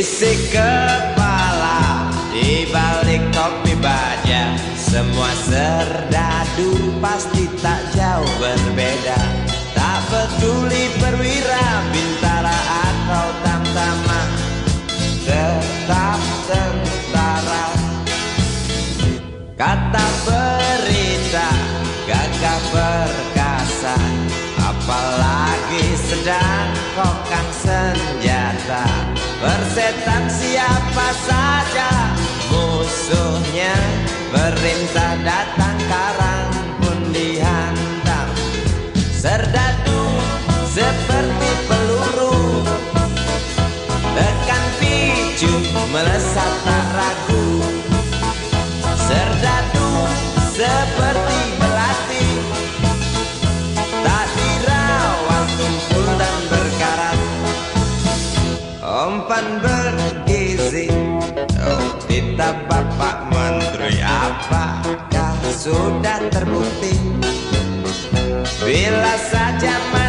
Isi kepala di balik topi baja. Semua serdadu pasti tak jauh berbeda. Tak peduli perwira, bintara atau tamtama. Tetap tentara. Kata berita gagah perkasa Apalagi sedang kokang senjata. Persetan siapa saja musuhnya Perintah datang karang pun dihantam. Serdadu seperti peluru Tekan picu melesat tak ragu. Serdadu seperti Kita Bapak Menteri Apakah sudah terbukti? Bila saja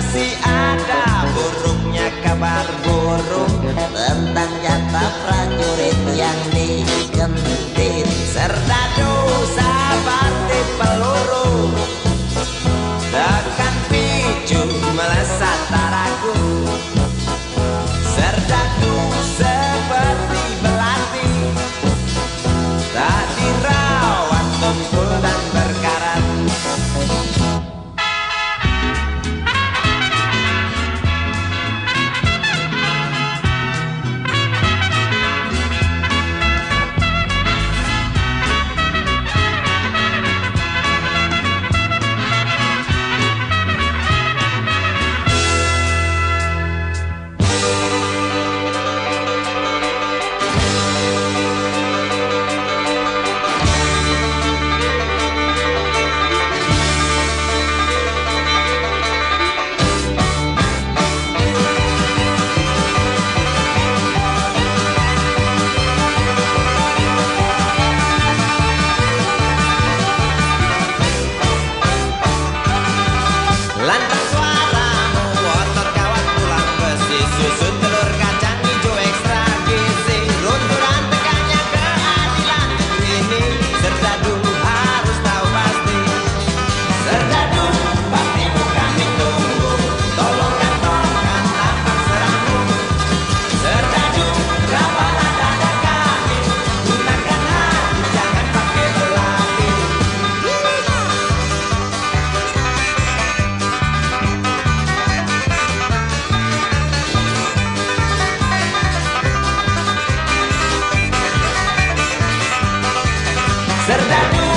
ser.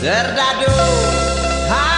Serdadu. Hai.